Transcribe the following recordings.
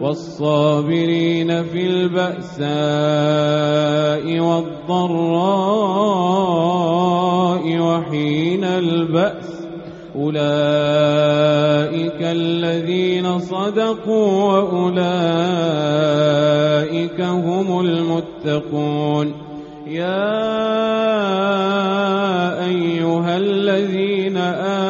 والصابرين في البأساء والضراء وحين البأس. أولئك الذين صدقوا وأولئك هم المتقون. يا أيها الذين آمنوا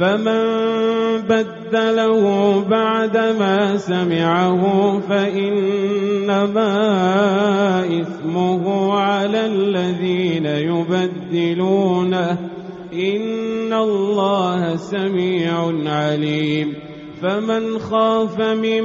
فمن بدله بعدما سمعه فإنما إثمه على الذين يبدلونه. إن الله سميع عليم. فمن خاف من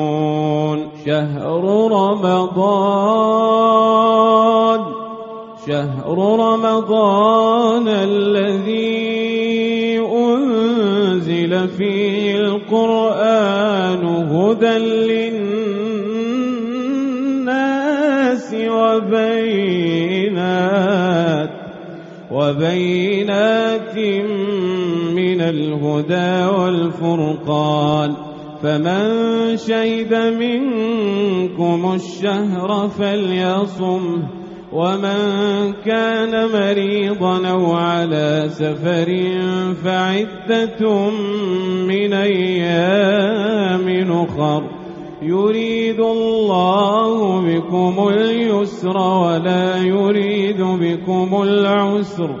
شهر رمضان شهر رمضان الذي أنزل فيه القرآن هدى للناس وبينات وبينات من الهدى والفرقان. فمن شهد منكم الشهر فليصمه ومن كان مريضا أو على سفر فعدة من أيام أخر. يريد الله بكم اليسر ولا يريد بكم العسر.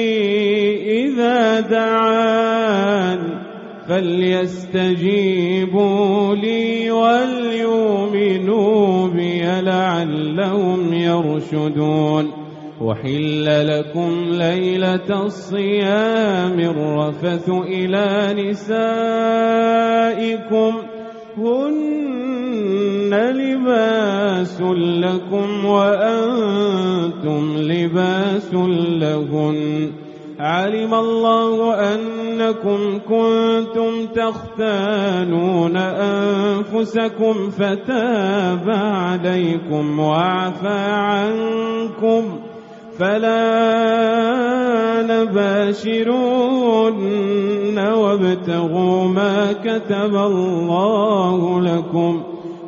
إذا دعان فليستجيبوا لي وليؤمنوا بي لعلهم يرشدون. وحل لكم ليلة الصيام الرفث إلى نسائكم. هن لباس لكم وأنتم لباس لهن. علم الله أنكم كنتم تختانون أنفسكم فتاب عليكم وعفى عنكم فلا نباشرون وابتغوا ما كتب الله لكم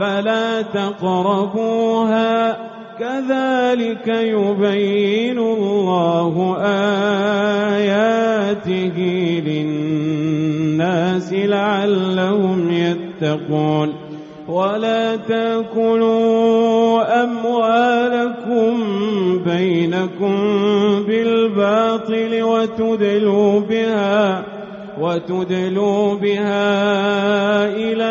فلا تقربوها. كذلك يبين الله آياته للناس لعلهم يتقون. ولا تأكلوا أموالكم بينكم بالباطل وتدلوا بها وتدلوا بها إلى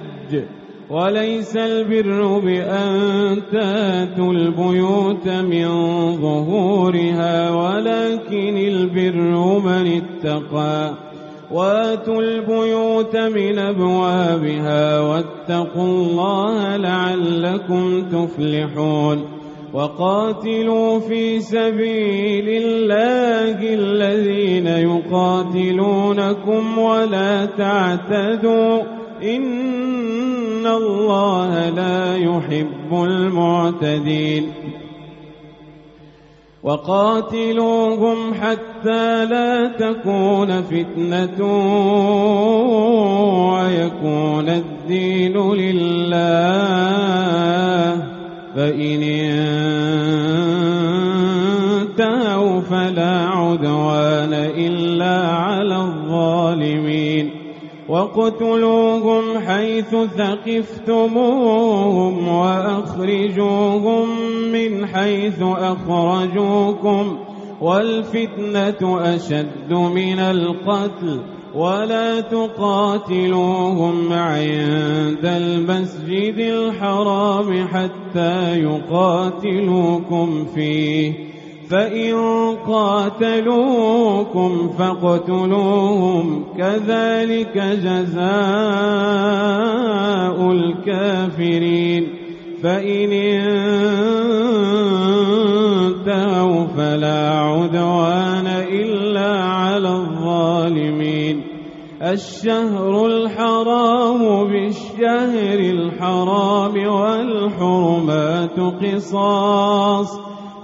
وليس البر بأن تاتوا البيوت من ظهورها ولكن البر من اتقى. واتوا البيوت من أبوابها واتقوا الله لعلكم تفلحون. وقاتلوا في سبيل الله الذين يقاتلونكم ولا تعتدوا. إن الله لا يحب المعتدين وقاتلوهم حتى لا تكون فتنة ويكون الدين لله فإن انتهوا فلا عدوان إلا على الظالمين وقتلوهم حيث ثقفتموهم وأخرجوهم من حيث أخرجوكم والفتنة أشد من القتل ولا تقاتلوهم عند المسجد الحرام حتى يقاتلوكم فيه فإن قاتلوكم فاقتلوهم كذلك جزاء الكافرين فإن انتهوا فلا عدوان إلا على الظالمين الشهر الحرام بالشهر الحرام والحرمات قصاص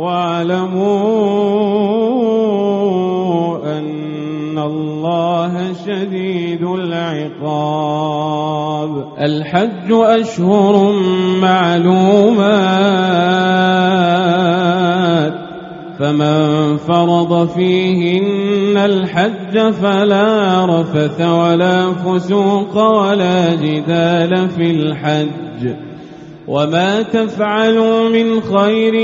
واعلموا أن الله شديد العقاب. الحج أشهر معلومات فمن فرض فيهن الحج فلا رفث ولا فسوق ولا جدال في الحج. وما تفعلوا من خير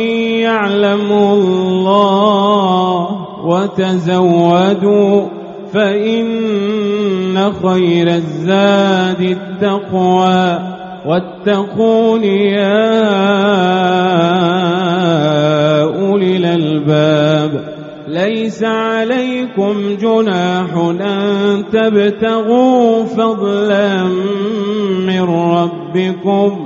يعلمه الله وتزودوا فإن خير الزاد التقوى واتقون يا أولي الألباب ليس عليكم جناح أن تبتغوا فضلا من ربكم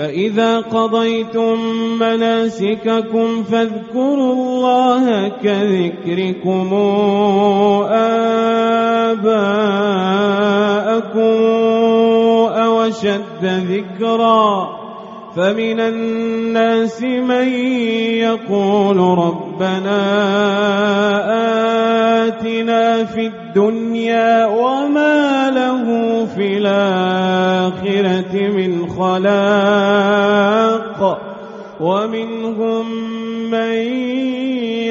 فإذا قضيتم مناسككم فاذكروا الله كذكركم آباءكم أو أشد ذكرا فمن الناس من يقول ربنا آتنا في الدنيا وما له في الآخرة من خلاق ومنهم من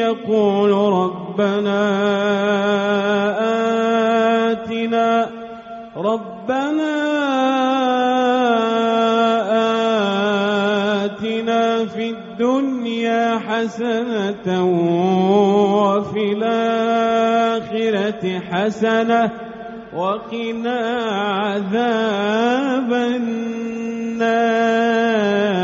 يقول ربنا ربنا آتنا في الدنيا حسنة وفي الآخرة حسنة وقنا عذاب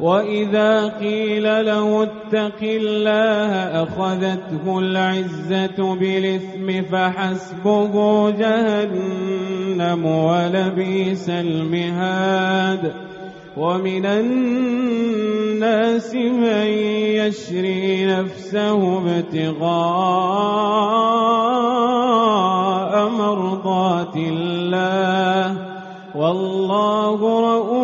وإذا قيل له اتق الله أخذته العزة بالإثم فحسبه جهنم ولبيس المهاد ومن الناس من يشري نفسه ابتغاء مرضات الله والله رؤوف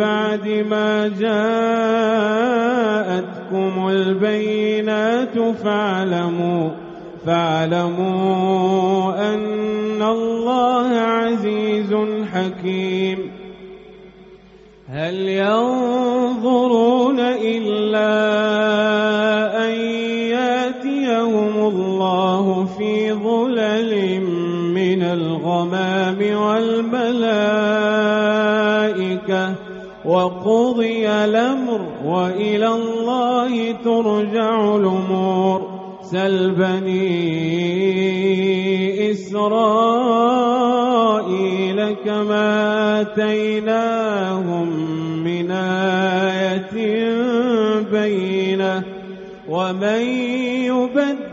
بعد ما جاءتكم البينات فاعلموا فاعلموا أن الله عزيز حكيم. هل ينظرون إلا أن ياتيهم الله في ظلل من الغمام والملائكة وقضي الأمر وإلى الله ترجع الأمور. سل بني إسرائيل كما آتيناهم من آية بينة. ومن يبدل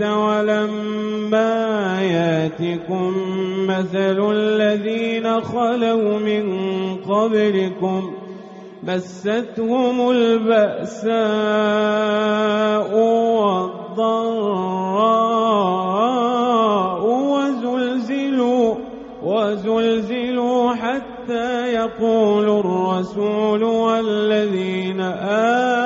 ولما ياتكم مثل الذين خلوا من قبلكم مستهم البأساء والضراء وزلزلوا وزلزلوا حتى يقول الرسول والذين آمنوا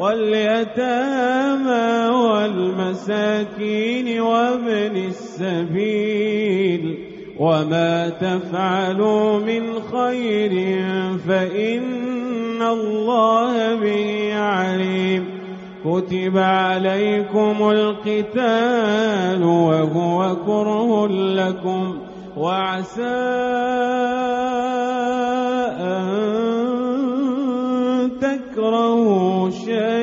واليتامى والمساكين وابن السبيل وما تفعلوا من خير فإن الله به عليم كتب عليكم القتال وهو كره لكم وعسى أن تكرهوا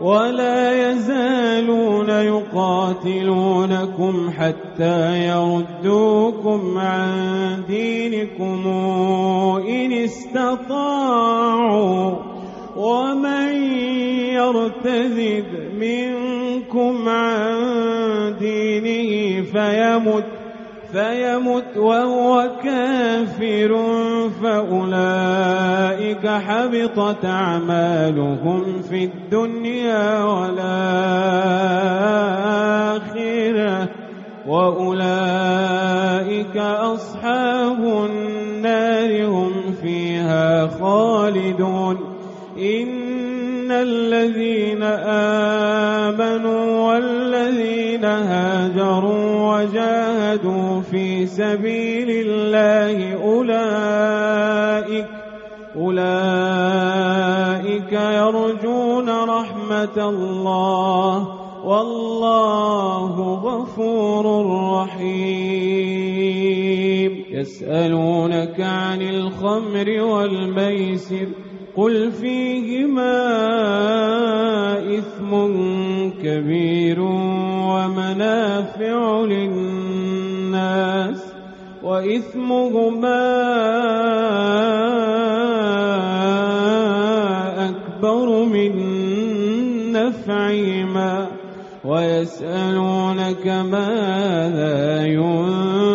ولا يزالون يقاتلونكم حتى يردوكم عن دينكم إن استطاعوا. ومن يرتد منكم عن دينه فيمت فيمت وهو كافر فأولئك حبطت أعمالهم في الدنيا والآخرة وأولئك أصحاب النار هم فيها خالدون. إن الذين آمنوا والذين هاجروا وجاهدوا في سبيل الله أولئك أولئك يرجون رحمة الله والله غفور رحيم. يسألونك عن الخمر والميسر قل فيهما إثم كبير ومنافع للناس وإثمهما أكبر من نفعهما ويسألونك ماذا ينفقون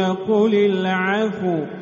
قل العفو.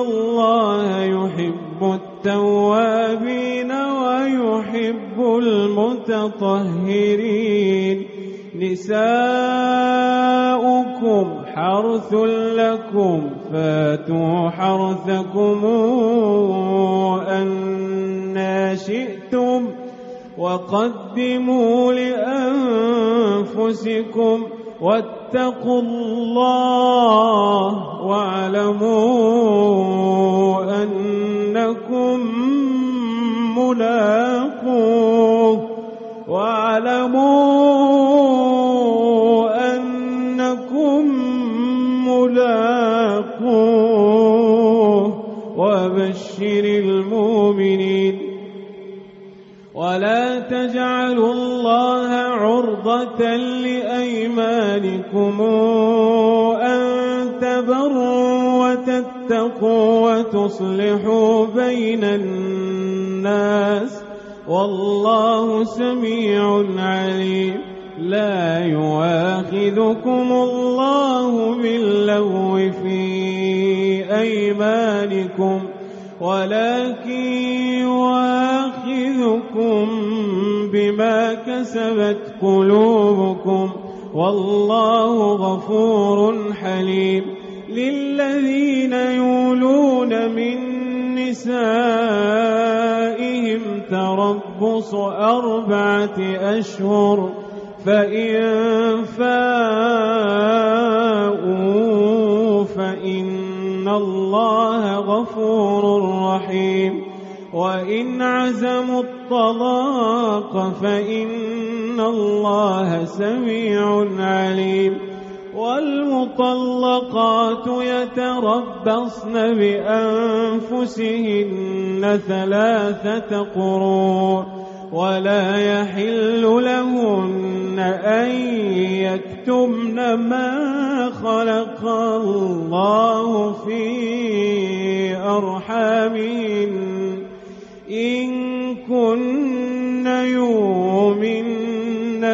الله يحب التوابين ويحب المتطهرين. نساؤكم حرث لكم فاتوا حرثكم أنا شئتم وقدموا لأنفسكم واتقوا الله واعلموا أنكم ملاقوه واعلموا أنكم ملاقوه وبشر المؤمنين ولا تجعلوا الله عرضة لأيمانكم أن تبروا وتتقوا وتصلحوا بين الناس والله سميع عليم. لا يواخذكم الله باللغو في أيمانكم ولكن يواخذكم بما كسبت قلوبكم. والله غفور حليم للذين يولون من نسائهم تربص أربعة أشهر فإن فاءوا فإن الله غفور رحيم وإن عزموا الطلاق فإن الله سميع عليم والمطلقات يتربصن بأنفسهن ثلاثة قروء ولا يحل لهن أن يكتمن ما خلق الله في أرحامهن إن كن يؤمن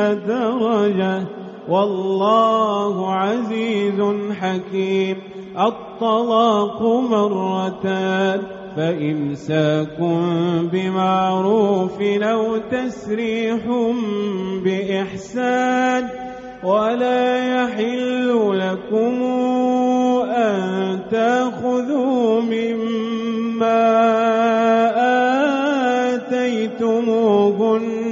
درجة. والله عزيز حكيم. الطلاق مرتان. فإمساك بمعروف أو تسريح بإحسان. ولا يحل لكم أن تأخذوا مما آتيتموهن.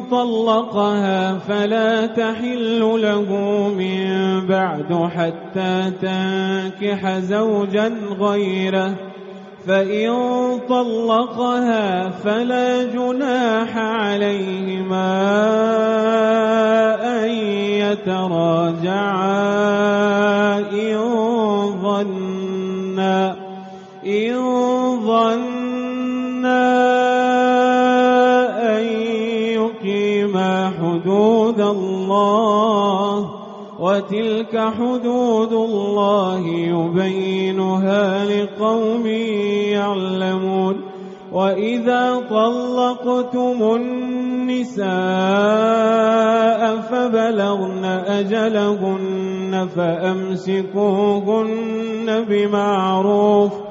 طلقها فلا تحل له من بعد حتى تنكح زوجا غيره. فإن طلقها فلا جناح عليهما أن يتراجعا إن ظنا إن ظنا الله وتلك حدود الله يبينها لقوم يعلمون وإذا طلقتم النساء فبلغن أجلهن فأمسكوهن بمعروف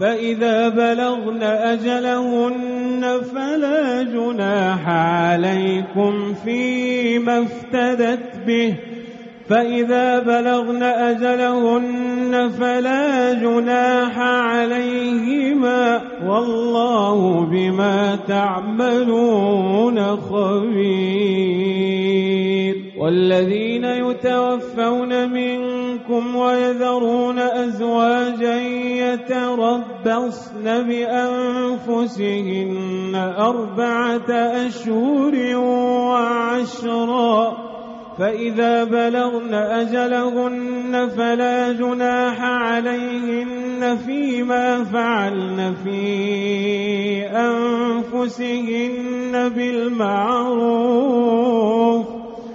فإذا بلغن أجلهن فلا جناح عليكم فيما افتدت به. فإذا بلغن أجلهن فلا جناح عليهما والله بما تعملون خبير. والذين يتوفون منكم ويذرون أزواجا يتربصن بأنفسهن أربعة أشهر وعشرا فإذا بلغن أجلهن فلا جناح عليهن فيما فعلن في أنفسهن بالمعروف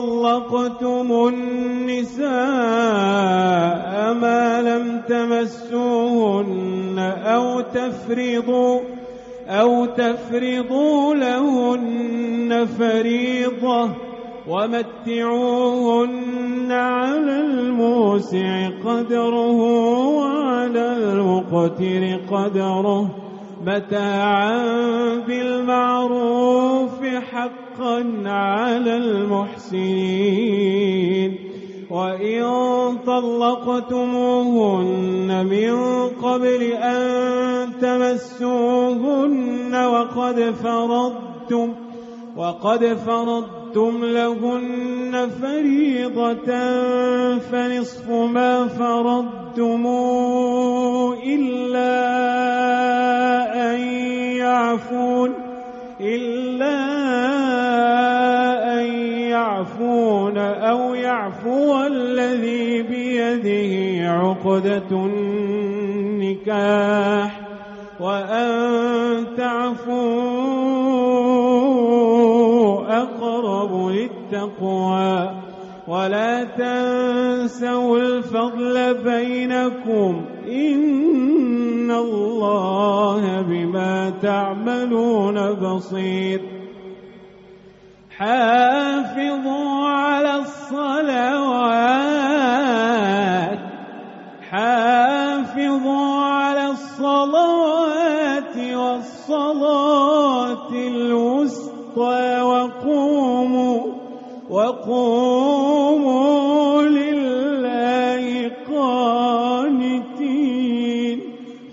طلقتم النساء ما لم تمسوهن أو تفرضوا أو تفرضوا لهن فريضة ومتعوهن على الموسع قدره وعلى المقتر قدره. متاعا بالمعروف حقا على المحسنين. وإن طلقتموهن من قبل أن تمسوهن وقد فرضتم وقد فرضتم لهن فريضة فنصف ما فرضتم إلا يعفون إلا أن يعفون أو يعفو الذي بيده عقدة النكاح وأن تعفوا أقرب للتقوى ولا تنسوا الفضل بينكم إن الله بما تعملون بصير حافظوا على الصلوات حافظوا على الصلوات والصلاة الوسطى وقوموا وقوموا